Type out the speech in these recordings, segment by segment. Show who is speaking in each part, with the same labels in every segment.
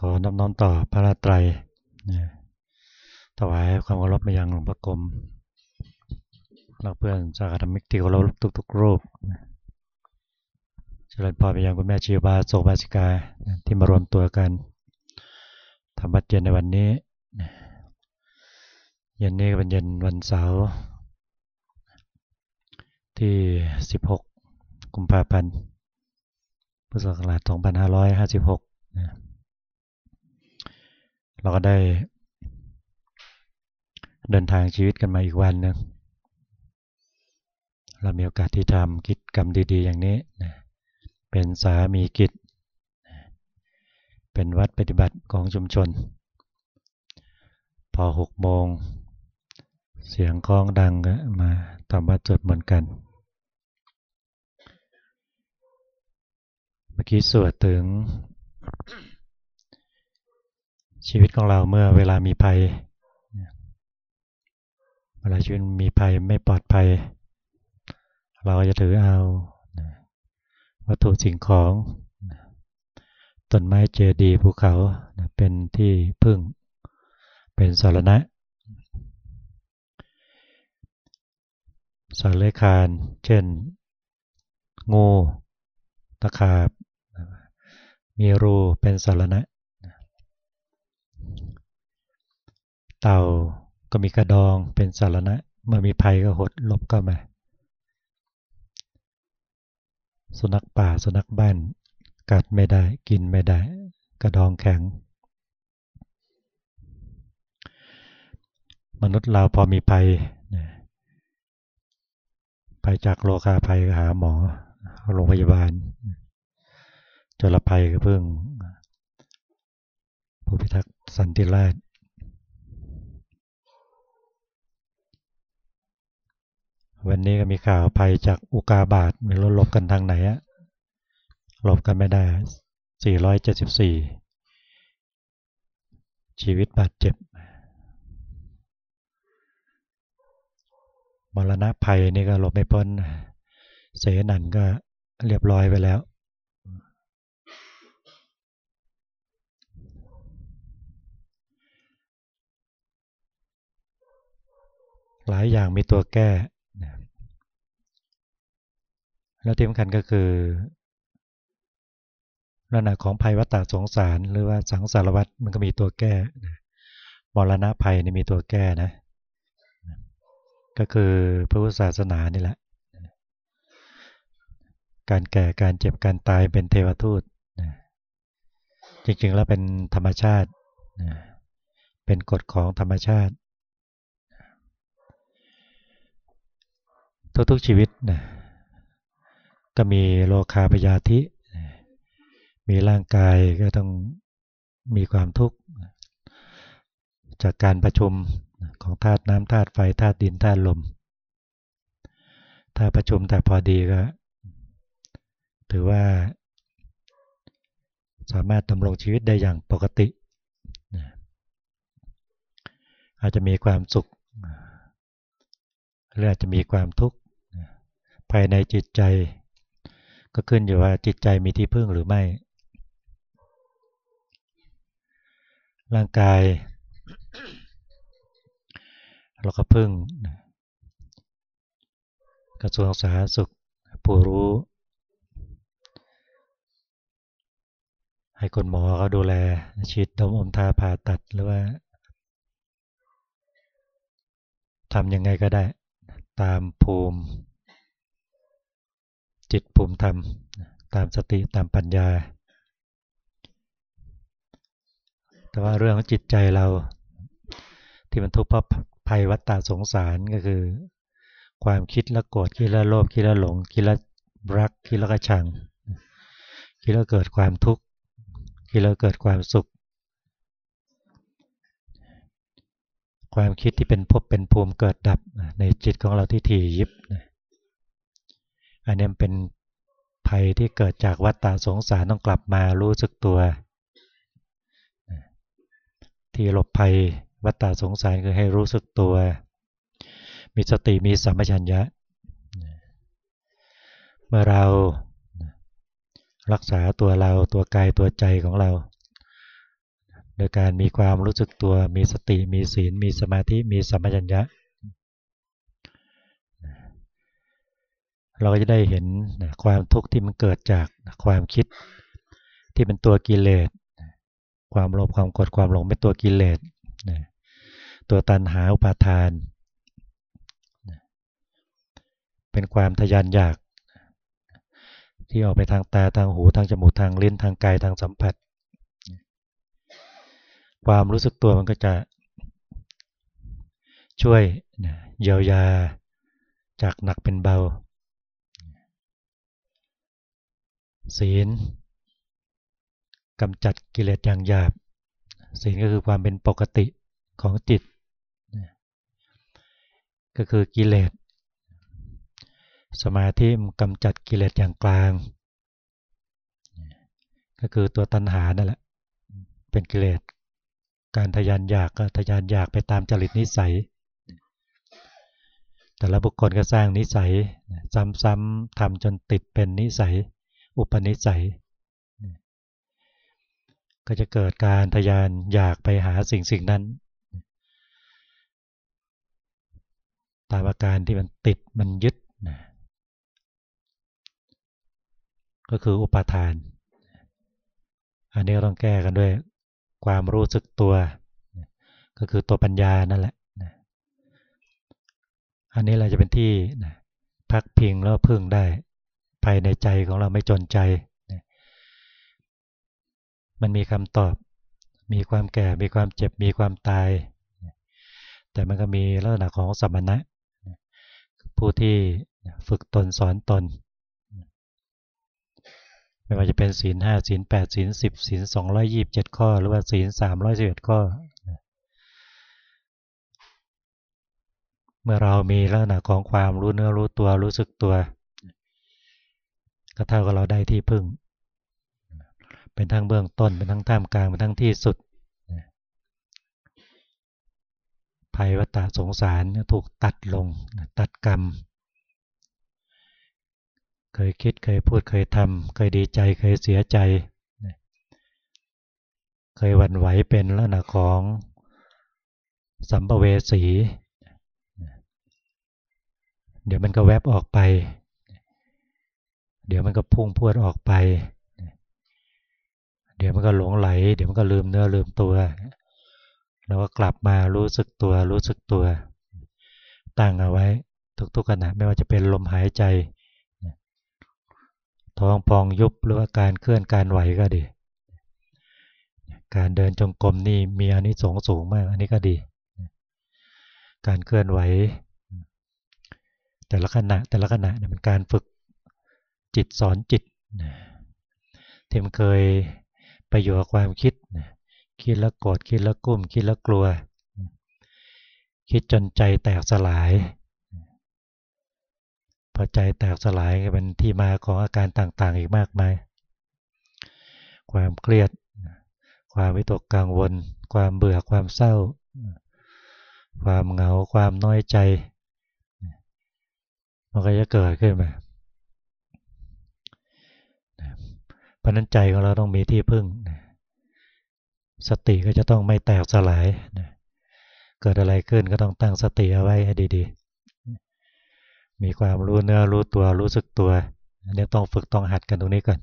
Speaker 1: ขอน้อมน้อมต่อพระราตรัยถวายความเคารพมายังหลวงพ่อกรมเราเพื่อนจากธรรมิกที่เคารพทุกๆรูปเจริญพรไปยังคุณแม่ชีบาโสบาสิกาที่มารวมตัวกันทำบัตรเย็นในวันนี้เย็นนี้เป็นเย็นวันเสาร์ที่ 16 กุมภาพันธ์พุทธศักราช2556นะ เราก็ได้เดินทางชีวิตกันมาอีกวันนึงเรามีโอกาสที่ทำกิจกรรมดีๆ อย่างนี้นะเป็นสามีกิจ เป็นวัดปฏิบัติของชุมชน พอหกโมง เสียงคล้องดังก็มาทำวัดจดเหมือนกัน เมื่อกี้สวดถึง ชีวิตของเราเมื่อเวลามีภัย เวลาชีวิตมีภัยไม่ปลอดภัย เราจะถือเอาวัตถุสิ่งของต้นไม้เจดีย์ภูเขาเป็นที่พึ่งเป็นสารณะสารเลคานเช่น งู ตะขาบ มีรูเป็นสารณะ เต่าก็มีกระดองเป็นสารณะ เมื่อมีภัยก็หดหลบเข้ามา สุนัขป่าสุนัขบ้านกัดไม่ได้กินไม่ได้ กระดองแข็ง มนุษย์เราพอมีภัยภัยจากโรคาภัยหาหมอโรงพยาบาลจลภัยก็เพิ่งผู้พิทักษ์สันติราช วันนี้ก็มีข่าวภัยจากอุกาบาตไม่รู้หลบกันทางไหนอะหลบกันไม่ได้ 474 ชีวิตบาดเจ็บมรณะภัยนี่ก็หลบไม่พ้น เสนันก็เรียบร้อยไปแล้ว หลายอย่างมีตัวแก้ แล้วที่สำคัญก็คือลักษณะของภัยวัฏสงสาร หรือว่าสังสารวัฏมันก็มีตัวแก้มรณะภัยนี่มีตัวแก้นะ ก็คือพระพุทธศาสนานี่แหละ การแก่การเจ็บการตายเป็นเทวทูตจริงๆแล้วเป็นธรรมชาติเป็นกฎของธรรมชาติ ทุกๆชีวิตนะ ก็มีโลคาปยาธิ มีร่างกายก็ต้องมีความทุกข์จากการประชุมของธาตุน้ำธาตุไฟธาตุดินธาตุลม ถ้าประชุมแต่พอดีก็ ถือว่า สามารถดำรงชีวิตได้อย่างปกติ อาจจะมีความสุขหรืออาจจะมีความทุกข์ภายในจิตใจ ก็ขึ้นอยู่ว่าจิตใจมีที่พึ่งหรือไม่ ร่างกาย เราก็พึ่ง กระทรวงสาธารณสุขผู้รู้ ให้คนหมอเขาดูแลฉีดดมอมทาผ่าตัดหรือว่าทำยังไงก็ได้ ตามภูมิ จิตภูมิธรรม ตามสติตามปัญญา แต่ว่าเรื่องของจิตใจเรา ที่มันทุกข์เพราะภัยวัฏฏะสงสารก็คือ ความคิดละโกรธคิดละโลภคิดละหลงคิดละรักคิดละกระชังคิดละเกิดความทุกข์คิดละเกิดความสุข ความคิดที่เป็นภพเป็นภูมิเกิดดับในจิตของเราที่ถี่ยิบนะ อันนี้เป็นภัยที่เกิดจากวัฏฏะสงสารต้องกลับมารู้สึกตัว ที่หลบภัยวัฏฏะสงสารคือให้รู้สึกตัว มีสติมีสัมปชัญญะ เมื่อเรารักษาตัวเราตัวกายตัวใจของเรา โดยการมีความรู้สึกตัว มีสติมีศีล มีสมาธิมีสัมปชัญญะ เราก็จะได้เห็นความทุกข์ที่มันเกิดจากความคิดที่เป็นตัวกิเลส ความโลภความโกรธความหลงเป็นตัวกิเลสตัวตันหาอุปาทาน เป็นความทยานอยาก ที่ออกไปทางตาทางหูทางจมูกทางลิ้นทางกายทางสัมผัส ความรู้สึกตัวมันก็จะช่วยเยียวยาจากหนักเป็นเบา ศีลกำจัดกิเลสอย่างหยาบ ศีลก็คือความเป็นปกติของจิต ก็คือกิเลส สมาธิกำจัดกิเลสอย่างกลาง ก็คือตัวตัณหานั่นแหละเป็นกิเลสการทยานอยากก็ทยานอยากไปตามจริตนิสัย แต่ละบุคคลก็สร้างนิสัยซ้ำๆทำจนติดเป็นนิสัย อุปนิสัย ก็จะเกิดการทยานอยากไปหาสิ่งสิ่งนั้น ตามอาการที่มันติดมันยึดก็คืออุปาทาน อันนี้ต้องแก้กันด้วยความรู้สึกตัว ก็คือตัวปัญญานั่นแหละ อันนี้เราจะเป็นที่พักพิงแล้วพึ่งได้ ภายในใจของเราไม่จนใจ มันมีคำตอบ มีความแก่ มีความเจ็บ มีความตาย แต่มันก็มีลักษณะของสมณะ ผู้ที่ฝึกตนสอนตน ไม่ว่าจะเป็นศีลห้าศีลแปดศีลสิบศีลสองร้อยยี่บเจ็ดข้อ หรือว่าศีลสามร้อยสิบเอ็ดข้อ เมื่อเรามีลักษณะของความรู้เนื้อรู้ตัวรู้สึกตัว ก็เท่ากับเราได้ที่พึ่ง เป็นทั้งเบื้องต้นเป็นทั้งท่ามกลางเป็นทั้งที่สุด ภัยวัฏสงสารถูกตัดลงตัดกรรม เคยคิดเคยพูดเคยทำเคยดีใจเคยเสียใจ เคยหวั่นไหวเป็นลักษณะของสัมภเวสี เดี๋ยวมันก็แวบออกไป เดี๋ยวมันก็พุ่งพวดออกไป เดี๋ยวมันก็หลงไหล เดี๋ยวมันก็ลืมเนื้อลืมตัว แล้วก็กลับมารู้สึกตัว รู้สึกตัว ตั้งเอาไว้ ทุกๆขณะไม่ว่าจะเป็นลมหายใจ ท้องพองยุบหรือว่าการเคลื่อนการไหวก็ดี การเดินจงกรมนี่มีอันนี้สงสูงมาก อันนี้ก็ดี การเคลื่อนไหว แต่ละขณะแต่ละขณะเนี่ยเป็นการฝึก จิตสอนจิตที่มันเคยไปอยู่กับความคิดคิดแล้วโกรธคิดแล้วกุ้ม คิดแล้วกลัว คิดจนใจแตกสลาย พอใจแตกสลายเป็นที่มาของอาการต่างๆ อีกมากมาย ความเครียด ความวิตกกังวล ความเบื่อความเศร้า ความเหงาความน้อยใจ มันก็จะเกิดขึ้นมาเพ ราะนั้นใจของเราต้องมีที่พึ่ง สติก็จะต้องไม่แตกสลายเกิดอะไรขึ้นก็ต้องตั้งสติเอาไว้ให้ดีๆ มีความรู้เนื้อรู้ตัวรู้สึกตัว อันนี้ต้องฝึกต้องหัดกันตรงนี้ก่อน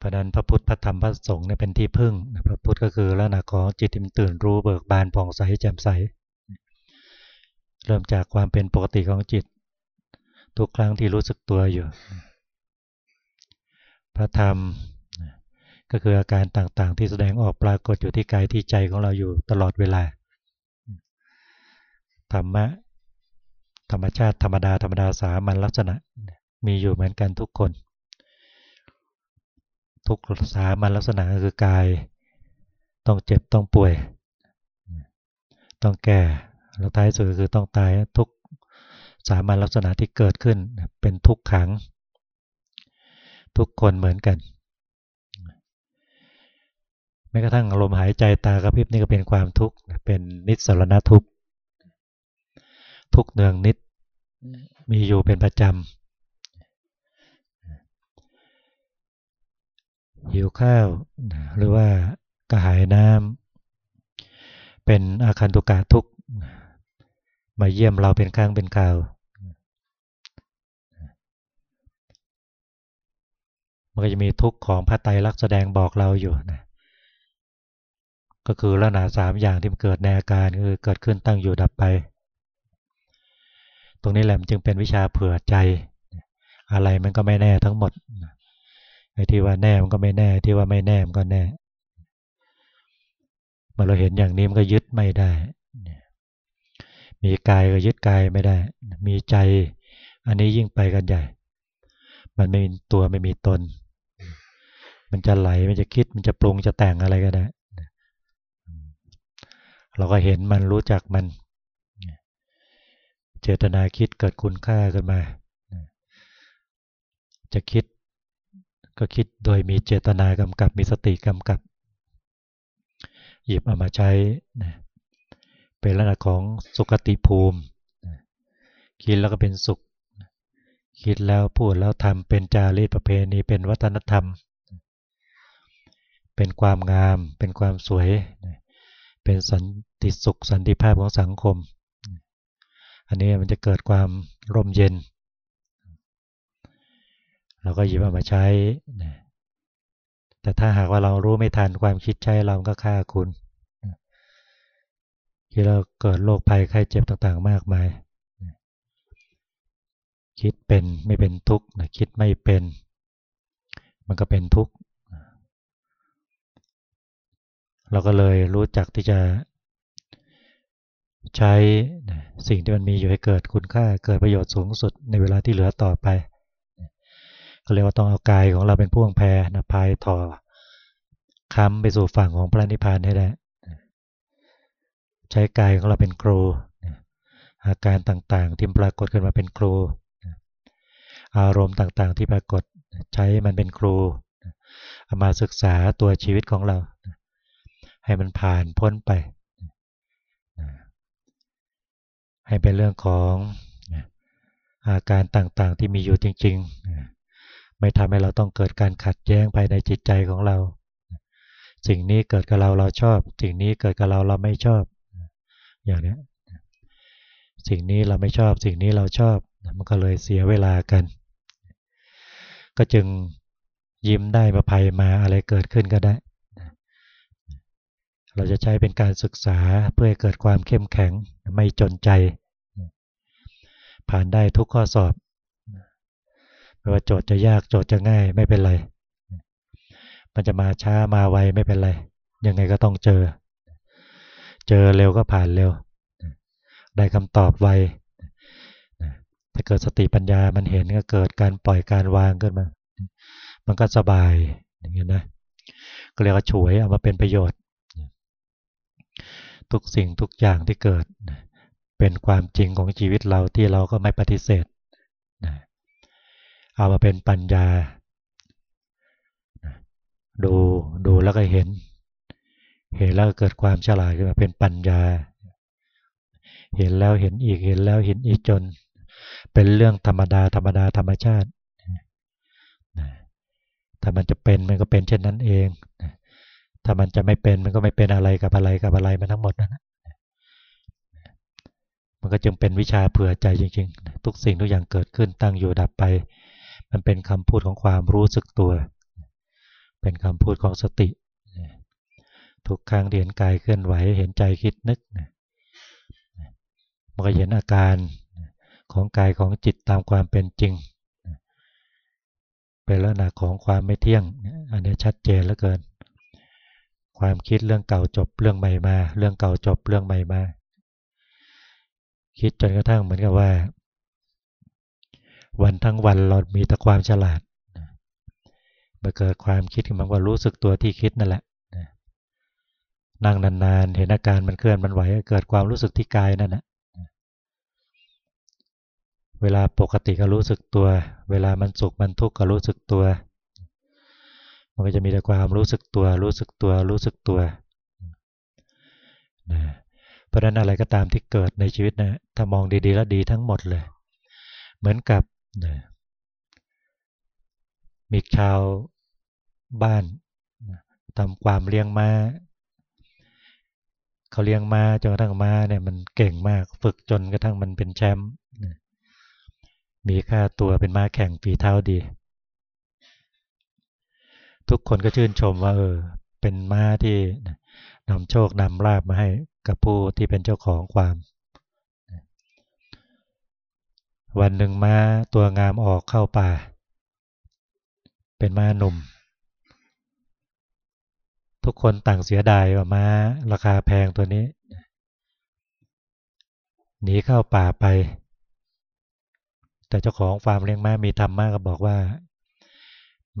Speaker 1: พระนันพระพุทธพระธรรมพระสงฆ์เนี่ยเป็นที่พึ่ง พระพุทธก็คือลักษณะของจิตที่ตื่นรู้เบิกบานผ่องใสแจ่มใส เริ่มจากความเป็นปกติของจิต ทุกครั้งที่รู้สึกตัวอยู่ พระธรรมก็คืออาการต่างๆ ที่แสดงออกปรากฏอยู่ที่กายที่ใจของเราอยู่ตลอดเวลา ธรรมะ ธรรมชาติธรรมดาธรรมดาสามัญลักษณะ มีอยู่เหมือนกันทุกคน ทุกสามัญลักษณะคือกาย ต้องเจ็บต้องป่วย ต้องแก่แล้วท้ายสุดคือต้องตายทุก สามัญลักษณะที่เกิดขึ้นเป็นทุกขัง ทุกคนเหมือนกันแม้กระทั่งลมหายใจตากระพริบนี่ก็เป็นความทุกข์เป็นนิสรณทุกข์ทุกเนืองนิดมีอยู่เป็นประจำหิวข้าวหรือว่ากระหายน้ำเป็นอาคันตุกะทุกมาเยี่ยมเราเป็นครั้งเป็นคราว มันก็จะมีทุกข์ของพระไตรลักษณ์แสดงบอกเราอยู่นะก็คือลักษณะสามอย่างที่มันเกิดในอาการคือเกิดขึ้นตั้งอยู่ดับไป ตรงนี้แหละมันจึงเป็นวิชาเผื่อใจ อะไรมันก็ไม่แน่ทั้งหมดไอ้ที่ว่าแน่มันก็ไม่แน่ที่ว่าไม่แน่มันก็แน่เมื่อเราเห็นอย่างนี้มันก็ยึดไม่ได้ มีกายก็ยึดกายไม่ได้ มีใจ อันนี้ยิ่งไปกันใหญ่ มันไม่มีตัวไม่มีตน มันจะไหลมันจะคิดมันจะปรุงจะแต่งอะไรก็ได้ เราก็เห็นมันรู้จักมัน เจตนาคิดเกิดคุณค่าขึ้นมา จะคิดก็คิดโดยมีเจตนากำกับมีสติกำกับ หยิบเอามาใช้เป็นลักษณะของสุขติภูมิ คิดแล้วก็เป็นสุข คิดแล้วพูดแล้วทำเป็นจารีตประเพณีเป็นวัฒนธรรม เป็นความงาม เป็นความสวย เป็นสันติสุขสันติภาพของสังคม อันนี้มันจะเกิดความร่มเย็น เราก็หยิบเอามาใช้ แต่ถ้าหากว่าเรารู้ไม่ทันความคิดใช้เราก็ฆ่าคุณที่เราเกิดโรคภัยไข้เจ็บต่างๆ มากมาย คิดเป็นไม่เป็นทุกข์คิดไม่เป็น มันก็เป็นทุกข์ เราก็เลยรู้จักที่จะใช้สิ่งที่มันมีอยู่ให้เกิดคุณค่าเกิดประโยชน์สูงสุดในเวลาที่เหลือต่อไปก็เรียกว่าต้องเอากายของเราเป็นพ่วงแพนะพายถ่อค้ำไปสู่ฝั่งของพระนิพพานให้ได้ใช้กายของเราเป็นครูอาการต่างๆ ที่ปรากฏขึ้นมาเป็นครู อารมณ์ต่างๆ ที่ปรากฏใช้มันเป็นครูเอามาศึกษาตัวชีวิตของเรา ให้มันผ่านพ้นไป ให้เป็นเรื่องของอาการต่างๆที่มีอยู่จริงๆ ไม่ทำให้เราต้องเกิดการขัดแย้งภายในจิตใจของเรา สิ่งนี้เกิดกับเราเราชอบ สิ่งนี้เกิดกับเราเราไม่ชอบ อย่างนี้สิ่งนี้เราไม่ชอบ สิ่งนี้เราชอบ มันก็เลยเสียเวลากัน ก็จึงยิ้มได้มาภัยมาอะไรเกิดขึ้นก็ได้ เราจะใช้เป็นการศึกษาเพื่อให้เกิดความเข้มแข็งไม่จนใจ ผ่านได้ทุกข้อสอบไม่ว่าโจทย์จะยากโจทย์จะง่ายไม่เป็นไร มันจะมาช้ามาไวไม่เป็นไร ยังไงก็ต้องเจอ เจอเร็วก็ผ่านเร็ว ได้คำตอบไวถ้าเกิดสติปัญญามันเห็นก็เกิดการปล่อยการวางขึ้นมา มันก็สบายอย่างเงี้ยนะก็เรียกว่าฉวยเอามาเป็นประโยชน์ ทุกสิ่งทุกอย่างที่เกิด เป็นความจริงของชีวิตเราที่เราก็ไม่ปฏิเสธเอามาเป็นปัญญา ดูดูแล้วก็เห็น เห็นแล้วเกิดความฉลาดขึ้นมาเป็นปัญญา เห็นแล้วเห็นอีกเห็นแล้วเห็นอีกจน เป็นเรื่องธรรมดาธรรมดาธรรมชาติถ้ามันจะเป็นมันก็เป็นเช่นนั้นเอง ถ้ามันจะไม่เป็นมันก็ไม่เป็นอะไรกับอะไรกับอะไรมันทั้งหมดนะมันก็จึงเป็นวิชาเผื่อใจจริงๆ ทุกสิ่งทุกอย่างเกิดขึ้นตั้งอยู่ดับไป มันเป็นคำพูดของความรู้สึกตัว เป็นคำพูดของสติ ทุกครั้งเห็นกายเคลื่อนไหวเห็นใจคิดนึก มันก็เห็นอาการของกายของจิตตามความเป็นจริง เป็นลักษณะของความไม่เที่ยง อันนี้ชัดเจนเหลือเกิน ความคิดเรื่องเก่าจบเรื่องใหม่มา เรื่องเก่าจบเรื่องใหม่มา คิดจนกระทั่งเหมือนกับว่า วันทั้งวันเรามีแต่ความฉลาดมาเกิดความคิดมันว่ารู้สึกตัวที่คิดนั่นแหละนั่งนานๆ เห็นอาการมันเคลื่อนมันไหวเกิดความรู้สึกที่กายนั่นแหละเวลาปกติก็รู้สึกตัว เวลามันสุขมันทุกข์ก็รู้สึกตัว มันก็จะมีแต่ความรู้สึกตัว รู้สึกตัว รู้สึกตัวนะเพราะนั้นอะไรก็ตามที่เกิดในชีวิตนะถ้ามองดีๆแล้วดีทั้งหมดเลย เหมือนกับนะมีชาวบ้านทำความเลี้ยงม้าเขาเลี้ยงม้าจนกระทั่งม้าเนี่ยมันเก่งมากฝึกจนกระทั่งมันเป็นแชมป์มีค่าตัวเป็นม้าแข่งฝีเท้าดี ทุกคนก็ชื่นชมว่าเออเป็นม้าที่นำโชคนำลาบมาให้กับผู้ที่เป็นเจ้าของความ วันหนึ่งม้าตัวงามออกเข้าป่า เป็นม้าหนุ่ม ทุกคนต่างเสียดายว่าม้าราคาแพงตัวนี้หนีเข้าป่าไป แต่เจ้าของฟาร์มเลี้ยงม้ามีธรรมะก็บอกว่า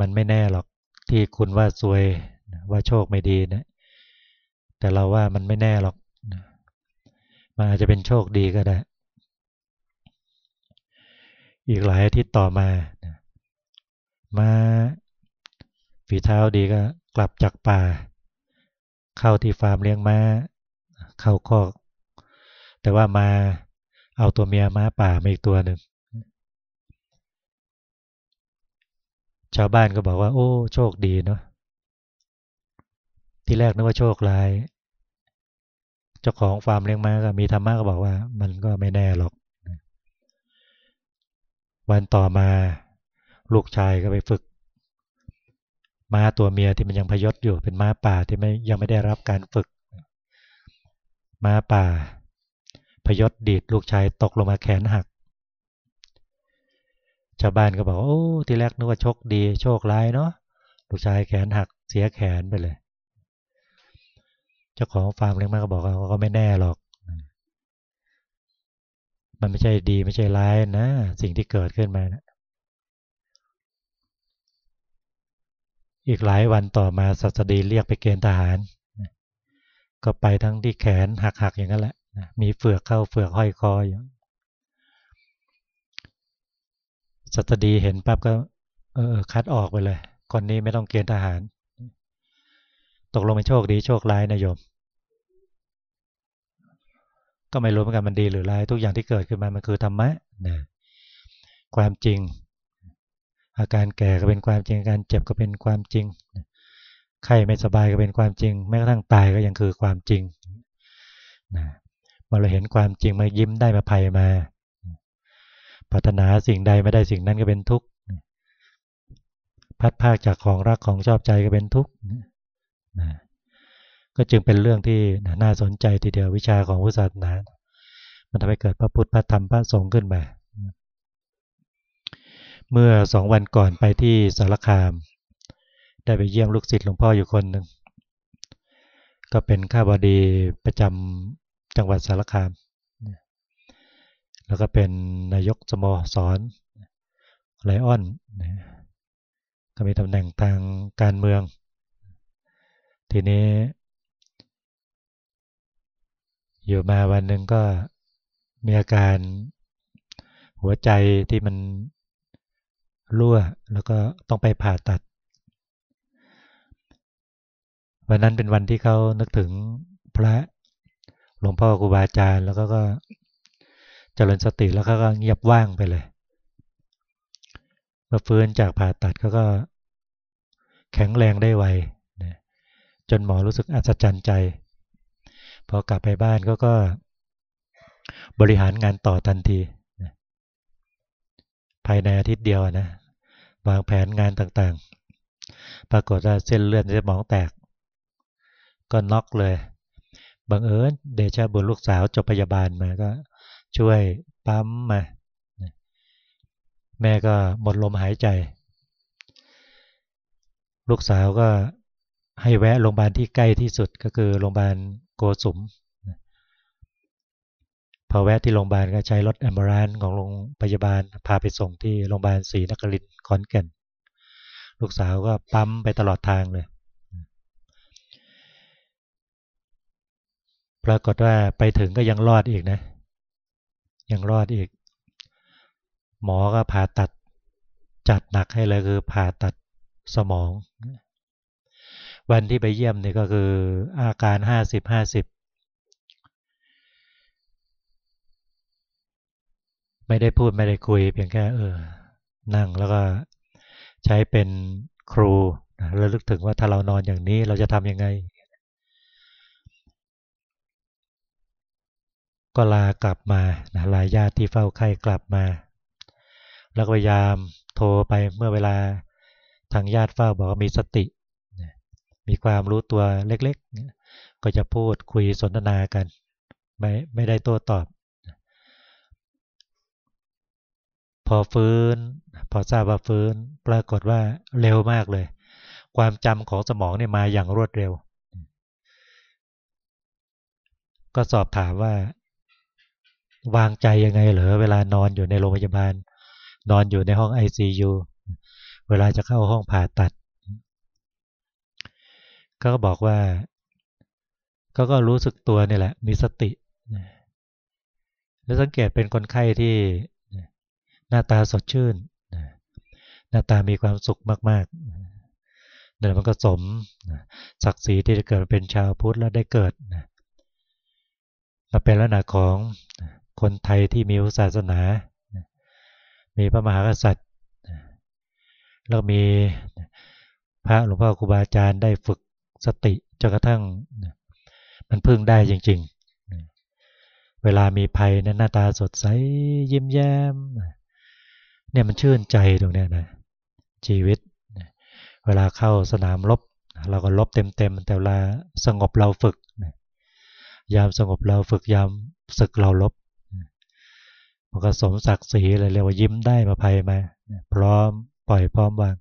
Speaker 1: มันไม่แน่หรอก ที่คุณว่าซวยว่าโชคไม่ดีนะแต่เราว่ามันไม่แน่หรอกมันอาจจะเป็นโชคดีก็ได้ อีกหลายอาทิตย์ต่อมามาฝีเท้าดีก็กลับจากป่า เข้าที่ฟาร์มเลี้ยงม้า เข้าคอก แต่ว่ามาเอาตัวเมียม้าป่ามาอีกตัวหนึ่ง ชาวบ้านก็บอกว่า โอ้ โชคดีเนาะที่แรกนึกว่าโชคร้าย เจ้าของฟาร์มเลี้ยงม้าก็มีธรรมะก็บอกว่า มันก็ไม่แน่หรอก วันต่อมาลูกชายก็ไปฝึก ม้าตัวเมียที่มันยังพยศอยู่เป็นม้าป่าที่ไม่ยังไม่ได้รับการฝึก ม้าป่า พยศดีดลูกชายตกลงมาแขนหัก ชาวบ้านก็บอกโอ้ทีแรกนึกว่าโชคดีโชคร้ายเนาะลูกชายแขนหักเสียแขนไปเลย เจ้าของฟาร์มเลี้ยงม้าก็บอกว่าก็ไม่แน่หรอก มันไม่ใช่ดีไม่ใช่ร้ายนะ สิ่งที่เกิดขึ้นมานะอีกหลายวันต่อมาสัสดีเรียกไปเกณฑ์ทหาร ก็ไปทั้งที่แขนหักๆอย่างนั้นแหละมีเฟือกเข้าเฟือกห้อยคออยู่ สัตดีเห็นปั๊บก็เออคัดออกไปเลย คนนี้ไม่ต้องเกณฑ์ทหาร ตกลงเป็นโชคดีโชคร้ายนะโยม ก็ไม่รู้เหมือนกันมันดีหรือร้าย ทุกอย่างที่เกิดขึ้นมามันคือธรรมะนะความจริง อาการแก่ก็เป็นความจริงอาการเจ็บก็เป็นความจริง ไข้ไม่สบายก็เป็นความจริง แม้กระทั่งตายก็ยังคือความจริงนะเมื่อเราเห็นความจริงมายิ้มได้มาภัยมา ปรารถนาสิ่งใดไม่ได้สิ่งนั้นก็เป็นทุกข์พัดภาคจากของรักของชอบใจก็เป็นทุกข์ก็จึงเป็นเรื่องที่น่าสนใจทีเดียววิชาของพุทธศาสนา มันทำให้เกิดพระพุทธพระธรรมพระสงฆ์ขึ้นมา เมื่อสองวันก่อนไปที่สารคาม ได้ไปเยี่ยมลูกศิษย์หลวงพ่ออยู่คนหนึ่งก็เป็นข้าบดีประจำจังหวัดสารคาม แล้วก็เป็นนายกสโมสรไลออนก็มีตำแหน่งทางการเมือง ทีนี้ อยู่มาวันหนึ่งก็มีอาการหัวใจที่มันรั่วแล้วก็ต้องไปผ่าตัด วันนั้นเป็นวันที่เขานึกถึงพระหลวงพ่อครูบาอาจารย์ แล้วก็ก็ เจริญสติแล้วเขาก็เงียบว่างไปเลยมื่อฟื้นจากผ่าตัดเขาก็แข็งแรงได้ไวจนหมอรู้สึกอัศจรรย์ใจ พอกลับไปบ้านก็ก็บริหารงานต่อทันที ภายในอาทิตย์เดียวนะวางแผนงานต่างๆ ปรากฏว่าเส้นเลือดในสมองแตก ก็น็อกเลย บังเอิญเดชะบุญลูกสาวจบพยาบาลมาก็ ช่วยปั๊มมาแม่ก็หมดลมหายใจ ลูกสาวก็ให้แวะโรงพยาบาลที่ใกล้ที่สุดก็คือโรงพยาบาลโกสุมพอแวะที่โรงพยาบาลก็ใช้รถแอมบูรานของโรงพยาบาลพาไปส่งที่โรงพยาบาลศรีนครินทร์ขอนแก่น ลูกสาวก็ปั๊มไปตลอดทางเลย ปรากฏว่าไปถึงก็ยังรอดอีกนะ ยังรอดอีก หมอก็ผ่าตัดจัดหนักให้เลยคือผ่าตัดสมอง วันที่ไปเยี่ยมนี่ก็คืออาการห้าสิบห้าสิบไม่ได้พูดไม่ได้คุยเพียงแค่เออ นั่งแล้วก็ใช้เป็นครูระลึกถึงว่าถ้าเรานอนอย่างนี้เราจะทำยังไง ก็ลากลับมานะลาญาติที่เฝ้าไข้กลับมา แล้วพยายามโทรไปเมื่อเวลาทางญาติเฝ้าบอกว่ามีสติ มีความรู้ตัวเล็กๆ ก็จะพูดคุยสนทนากัน ไม่ไม่ได้โต้ตอบ พอฟื้น พอทราบว่าฟื้น ปรากฏว่าเร็วมากเลย ความจำของสมองเนี่ยมาอย่างรวดเร็ว ก็สอบถามว่า วางใจยังไงเหรอเวลานอนอยู่ในโรงพยาบาล นอนอยู่ในห้อง ICU เวลาจะเข้าห้องผ่าตัด ก็บอกว่าก็ก็รู้สึกตัวนี่แหละ มีสติแล้วสังเกตเป็นคนไข้ที่หน้าตาสดชื่นหน้าตามีความสุขมากๆเนี่ยมันก็สมศักดิ์ศรีที่ได้เกิดเป็นชาวพุทธแล้วได้เกิดมาเป็นลักษณะของ คนไทยที่มีศาสนา มีพระมหากษัตริย์ แล้วมีพระหลวงพ่อครูบาอาจารย์ได้ฝึกสติจนกระทั่งมันพึ่งได้จริง ๆ เวลามีภัยนั้นหน้าตาสดใสยิ้มแย้ม เนี่ยมันชื่นใจตรงนี้นะชีวิต เวลาเข้าสนามรบเราก็ลบเต็มๆแต่เวลาสงบเราฝึก ยามสงบเราฝึกยามศึกเราลบ มันก็สมศักดิ์ศรีเลยเรียกว่ายิ้มได้มาภัยมา พร้อมปล่อยพร้อมวาง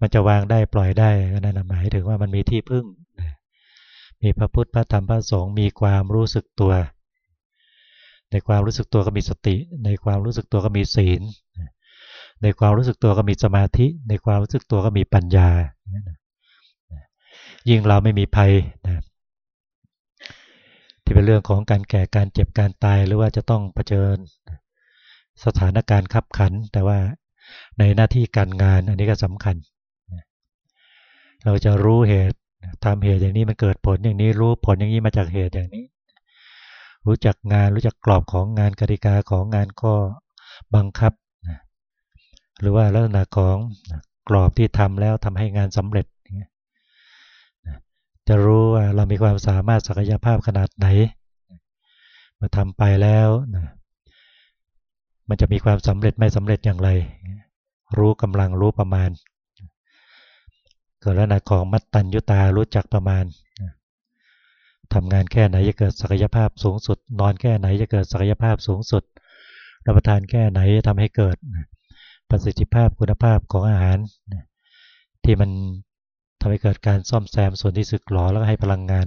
Speaker 1: มันจะวางได้ปล่อยได้ก็นั่นหมายถึงว่ามันมีที่พึ่ง มีพระพุทธพระธรรมพระสงฆ์มีความรู้สึกตัว ในความรู้สึกตัวก็มีสติ ในความรู้สึกตัวก็มีศีล ในความรู้สึกตัวก็มีสมาธิ ในความรู้สึกตัวก็มีปัญญา ยิ่งเราไม่มีภัยนะ ที่เป็นเรื่องของการแก่การเจ็บการตายหรือว่าจะต้องเผชิญสถานการณ์ขับขัน แต่ว่าในหน้าที่การงานอันนี้ก็สำคัญ เราจะรู้เหตุทำเหตุอย่างนี้มันเกิดผลอย่างนี้รู้ผลอย่างนี้มาจากเหตุอย่างนี้ รู้จักงานรู้จักกรอบของงานกติกาของงานก็บังคับ หรือว่าลักษณะของกรอบที่ทำแล้วทำให้งานสำเร็จ จะรู้ว่าเรามีความสามารถศักยภาพขนาดไหน มาทำไปแล้วมันจะมีความสำเร็จไม่สำเร็จอย่างไร รู้กำลังรู้ประมาณ เกิดลักษณะของมัตตัญยุตารู้จักประมาณทำงานแค่ไหนจะเกิดศักยภาพสูงสุด นอนแค่ไหนจะเกิดศักยภาพสูงสุด รับประทานแค่ไหนทำให้เกิดประสิทธิภาพคุณภาพของอาหาร ที่มัน ทำให้เกิดการซ่อมแซมส่วนที่สึกหรอแล้วก็ให้พลังงาน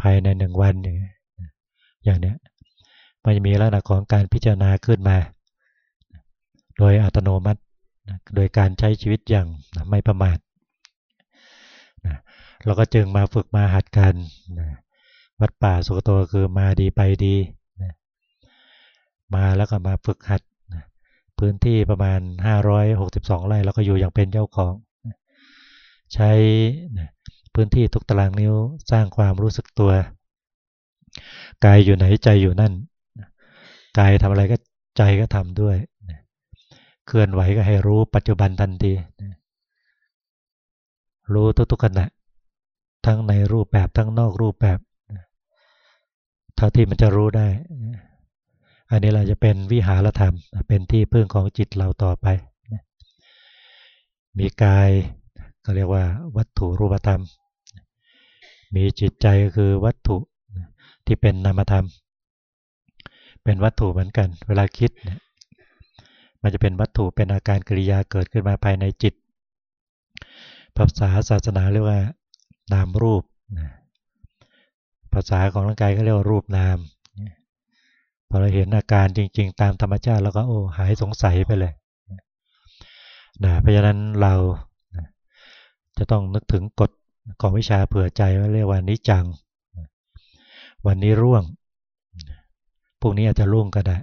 Speaker 1: ภายในหนึ่งวันอย่างเนี้ยมันจะมีลักษณะของการพิจารณาขึ้นมา โดยอัตโนมัติโดยการใช้ชีวิตอย่างไม่ประมาทเราก็จึงมาฝึกมาหัดกันวัดป่าสุกโตคือมาดีไปดีมาแล้วก็มาฝึกหัดพื้นที่ประมาณ 562 ไร่แล้วก็อยู่อย่างเป็นเจ้าของ ใช้พื้นที่ทุกตารางนิ้วสร้างความรู้สึกตัว กายอยู่ไหนใจอยู่นั่นกายทำอะไรก็ใจก็ทำด้วยเคลื่อนไหวก็ให้รู้ปัจจุบันทันทีรู้ทุกๆขณะทั้งในรูปแบบทั้งนอกรูปแบบเท่าที่มันจะรู้ได้ อันนี้เราจะเป็นวิหารธรรม เป็นที่พึ่งของจิตเราต่อไป มีกาย ก็เรียกว่าวัตถุรูปธรรม มีจิตใจก็คือวัตถุที่เป็นนามธรรม เป็นวัตถุเหมือนกัน เวลาคิดเนี่ยมันจะเป็นวัตถุเป็นอาการกริยาเกิดขึ้นมาภายในจิตภาษาศาสนาเรียกว่านามรูป ภาษาของร่างกายก็เรียกว่ารูปนาม พอเราเห็นอาการจริง ๆ ตามธรรมชาติแล้วก็โอ้หายสงสัยไปเลยนะเพราะฉะนั้นเรา จะต้องนึกถึงกฎของวิชาเผื่อใจว่าเรียกว่านิจัง วันนี้ร่วงพรุ่งนี้อาจจะร่วงก็ได้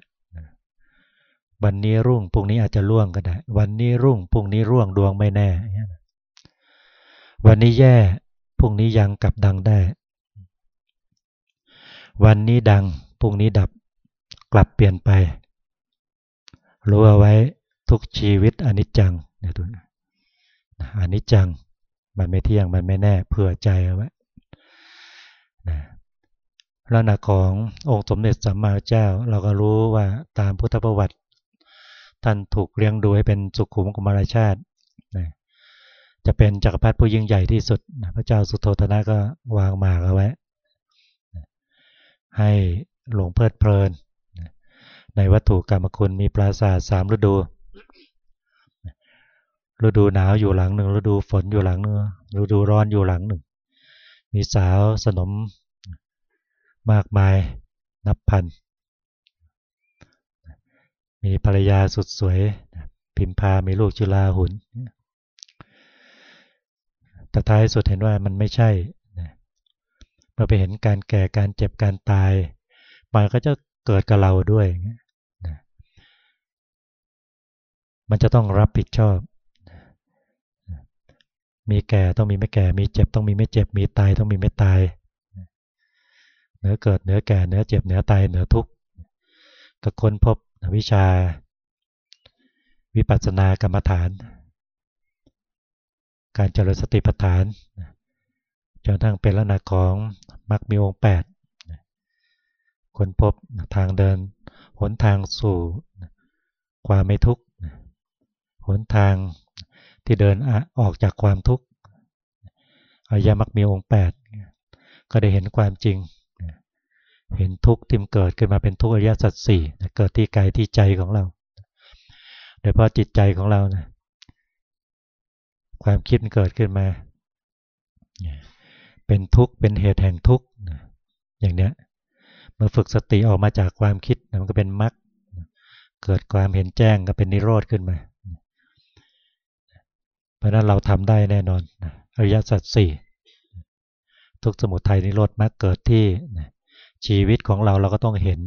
Speaker 1: วันนี้รุ่งพรุ่งนี้อาจจะร่วงก็ได้ วันนี้รุ่งพรุ่งนี้ร่วงดวงไม่แน่ วันนี้แย่พรุ่งนี้ยังกลับดังได้ วันนี้ดังพรุ่งนี้ดับกลับเปลี่ยนไป รู้เอาไว้ทุกชีวิตอนิจจังเนี่ยตัวอนนี้จัง มันไม่เที่ยงมันไม่แน่เผื่อใจเอาไว้นะลักษณะขององค์สมเด็จสัมมาเจ้า เราก็รู้ว่าตามพุทธประวัติ ท่านถูกเลี้ยงดูให้เป็นสุขุมกุมารชาตินะจะเป็นจักรพรรดิผู้ยิ่งใหญ่ที่สุดพระเจ้าสุโธธนะก็วางหมากเอาไว้ให้หลงเพลิดเพลิน ในวัตถุกรรมคุณมีปราสาทสามฤดู ฤดูหนาวอยู่หลังหนึ่งฤดูฝนอยู่หลังหนึ่งฤดูร้อนอยู่หลังหนึ่ง มีสาวสนมมากมายนับพัน มีภรรยาสุดสวย พิมพา มีลูกจุลาหุนแต่ท้ายสุดเห็นว่ามันไม่ใช่เมื่อไปเห็นการแก่การเจ็บการตาย มันก็จะเกิดกับเราด้วยมันจะต้องรับผิดชอบ มีแก่ต้องมีไม่แก่ มีเจ็บต้องมีไม่เจ็บ มีตายต้องมีไม่ตาย เนื้อเกิดเนื้อแก่เนื้อเจ็บเนื้อตายเนื้อทุกข์ก็ค้นพบวิชา วิปัสสนากรรมฐาน การเจริญสติปัฏฐานจนทั้งเป็นลักษณะของมรรคมีองค์แปดค้นพบทางเดินหนทางสู่ความไม่ทุกข์หนทาง ที่เดินออกจากความทุกข์อายมรรคมีองค์แปดก็ได้เห็นความจริง เห็นทุกข์ที่เกิดขึ้นมาเป็นทุกข์อริยสัจสี่เกิดที่กายที่ใจของเราโดยเฉพาะจิตใจของเรานะความคิดเกิดขึ้นมา เป็นทุกข์เป็นเหตุแห่งทุกข์อย่างเนี้ยเมื่อฝึกสติออกมาจากความคิดมันก็เป็นมรรคเกิดความเห็นแจ้งก็เป็นนิโรธขึ้นมา เพราะนั้นเราทำได้แน่นอนอริยสัจสี่ทุกสมุทัยนิโรธมรรคเกิดที่ชีวิตของเราเราก็ต้องเห็น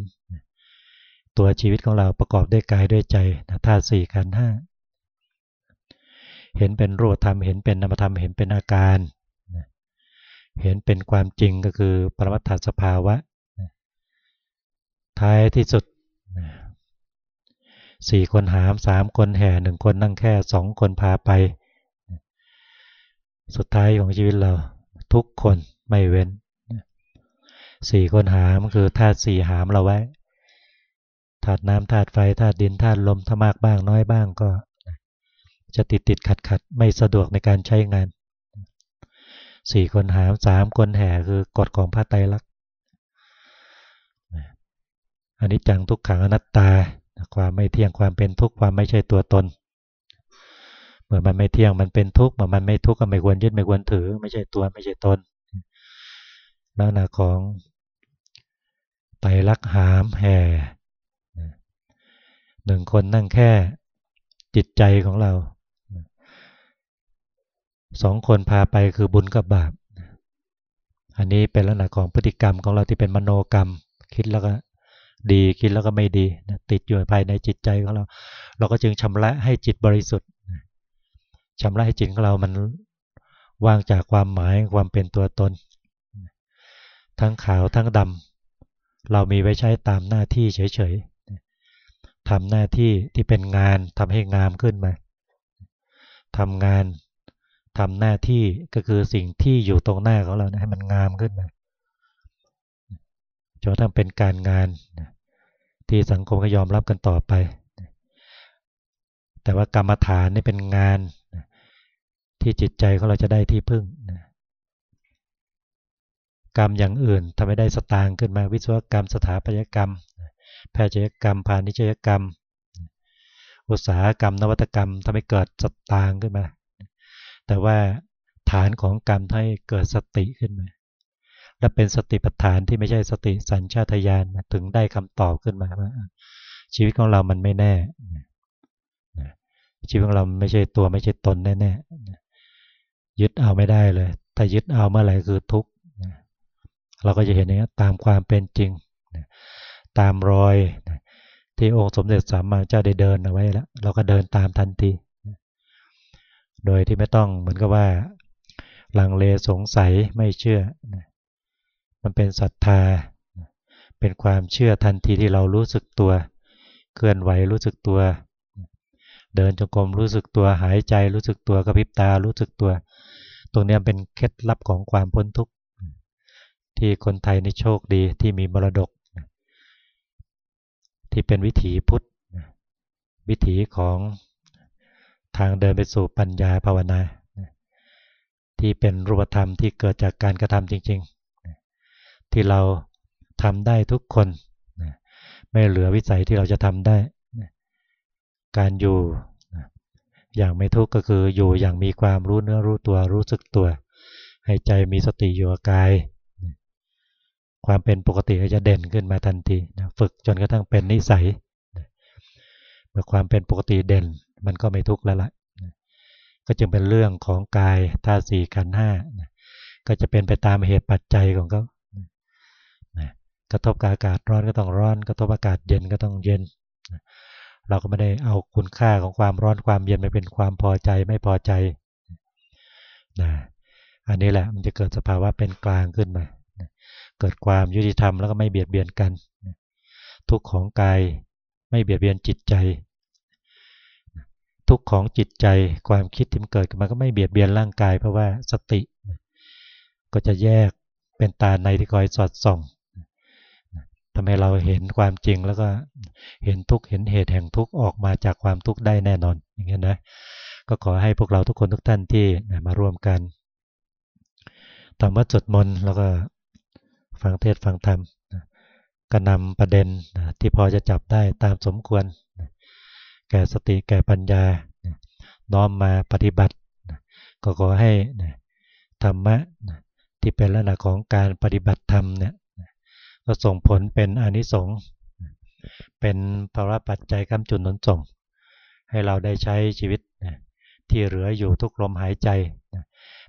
Speaker 1: ตัวชีวิตของเราประกอบด้วยกายด้วยใจธาตุสี่ขันห้าเห็นเป็นรูปธรรมเห็นเป็นนามธรรมเห็นเป็นอาการ เห็นเป็นความจริงก็คือปรมัตถสภาวะท้ายที่สุดสี่คนหามสามคนแห่หนึ่งคนนั่งแค่สองคนพาไป สุดท้ายของชีวิตเราทุกคนไม่เว้นสี่คนหามคือธาตุสี่หามเราไว้ธาตุน้ำธาตุไฟธาตุดินธาตุลมถ้ามากบ้างน้อยบ้างก็ จะติดติดขัดขัดไม่สะดวกในการใช้งานสี่คนหามสามคนแห่คือกฎของพระไตรลักษณ์อันนี้จังทุกขังอนัตตา ความไม่เที่ยงความเป็นทุกข์ความไม่ใช่ตัวตน มื่อมันไม่เที่ยงมันเป็นทุกข์เมื่อมันไม่ทุกข์ก็ไม่ควรยึดไม่ควรถือ ไม่ใช่ตัวไม่ใช่ตนลักษณะของไตลักหามแห่หนึ่งคนนั่งแค่จิตใจของเราสองคนพาไปคือบุญกับบาป อันนี้เป็นลักษณะของพฤติกรรมของเราที่เป็นมโนกรรม คิดแล้วก็ดีคิดแล้วก็ไม่ดี ติดอยู่ภายในจิตใจของเรา เราก็จึงชำระให้จิตบริสุทธิ์ ชำระให้จิตของเรามันว่างจากความหมายความเป็นตัวตน ทั้งขาวทั้งดำเรามีไว้ใช้ตามหน้าที่เฉยๆทำหน้าที่ที่เป็นงานทำให้งามขึ้นมาทำงานทำหน้าที่ก็คือสิ่งที่อยู่ตรงหน้าของเราให้มันงามขึ้นมาจนทั้งเป็นการงานที่สังคมก็ยอมรับกันต่อไป แต่ว่ากรรมฐานนี่เป็นงาน ที่จิตใจของเราจะได้ที่พึ่งนะกรรมอย่างอื่นทำให้ได้สตางค์ขึ้นมาวิศวกรรม สถาปัตยกรรม แพทยกรรมพาณิชยกรรม อุตสาหกรรม นวัตกรรมทำให้เกิดสตางค์ขึ้นมา แต่ว่าฐานของกรรมให้เกิดสติขึ้นมา และเป็นสติปัฏฐานที่ไม่ใช่สติสัญชาตญาณถึงได้คำตอบขึ้นมาว่าชีวิตของเรามันไม่แน่ชีวิตของเราไม่ใช่ตัวไม่ใช่ตนแน่ๆ ยึดเอาไม่ได้เลย ถ้ายึดเอาเมื่อไหร่คือทุกข์เราก็จะเห็นอย่างนี้ตามความเป็นจริง ตามรอยที่องค์สมเด็จสามมาเจ้าได้เดินเอาไว้แล้ว เราก็เดินตามทันที โดยที่ไม่ต้องเหมือนกับว่าลังเลสงสัยไม่เชื่อ มันเป็นศรัทธา เป็นความเชื่อทันทีที่เรารู้สึกตัว เคลื่อนไหวรู้สึกตัว เดินจงกรมรู้สึกตัวหายใจรู้สึกตัวกระพริบตารู้สึกตัว ตรงนี้เป็นเคล็ดลับของความพ้นทุกข์ที่คนไทยในโชคดีที่มีมรดก ที่เป็นวิถีพุทธวิถีของทางเดินไปสู่ปัญญาภาวนา ที่เป็นรูปธรรมที่เกิดจากการกระทำจริง ๆ ที่เราทำได้ทุกคน ไม่เหลือวิสัยที่เราจะทำได้ การอยู่ อย่างไม่ทุกข์ก็คืออยู่อย่างมีความรู้เนื้อรู้ตัวรู้สึกตัว ให้ใจมีสติอยู่กับกาย ความเป็นปกติก็จะเด่นขึ้นมาทันทีฝึกจนกระทั่งเป็นนิสัยเมื่อความเป็นปกติเด่นมันก็ไม่ทุกข์แล้วละก็จึงเป็นเรื่องของกายธาตุสี่ขันห้าก็จะเป็นไปตามเหตุปัจจัยของเขากระทบอากาศร้อนก็ต้องร้อน กระทบอากาศเย็นก็ต้องเย็น เราก็ไม่ได้เอาคุณค่าของความร้อนความเย็นไปเป็นความพอใจไม่พอใจนะอันนี้แหละมันจะเกิดสภาวะเป็นกลางขึ้นมาเกิดความยุติธรรมแล้วก็ไม่เบียดเบียนกัน ทุกของกายไม่เบียดเบียนจิตใจ ทุกของจิตใจความคิดที่มันเกิดขึ้นมาก็ไม่เบียดเบียนร่างกาย เพราะว่าสติ ก็จะแยกเป็นตาในที่คอยสอดส่อง ทำให้เราเห็นความจริงแล้วก็เห็นทุกเห็นเหตุแห่งทุกออกมาจากความทุกข์ได้แน่นอนอย่างนี้นะก็ขอให้พวกเราทุกคนทุกท่านที่มาร่วมกันทำวัดจดมนแล้วก็ฟังเทศฟังธรรมก็นำประเด็นที่พอจะจับได้ตามสมควร แก่สติแก่ปัญญา น้อมมาปฏิบัติ ก็ขอให้ธรรมะที่เป็นลักษณะของการปฏิบัติธรรมเนี่ย ก็ส่งผลเป็นอนิสงส์เป็นภาวะปัจจัยกำจุนนนส่ง ให้เราได้ใช้ชีวิตที่เหลืออยู่ทุกลมหายใจ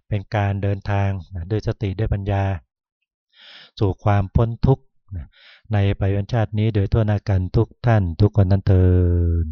Speaker 1: เป็นการเดินทางด้วยสติด้วยปัญญา สู่ความพ้นทุกข์ในปัจจุบันชาตินี้โดยทั่วนากันทุกท่านทุกคนนั้นเติน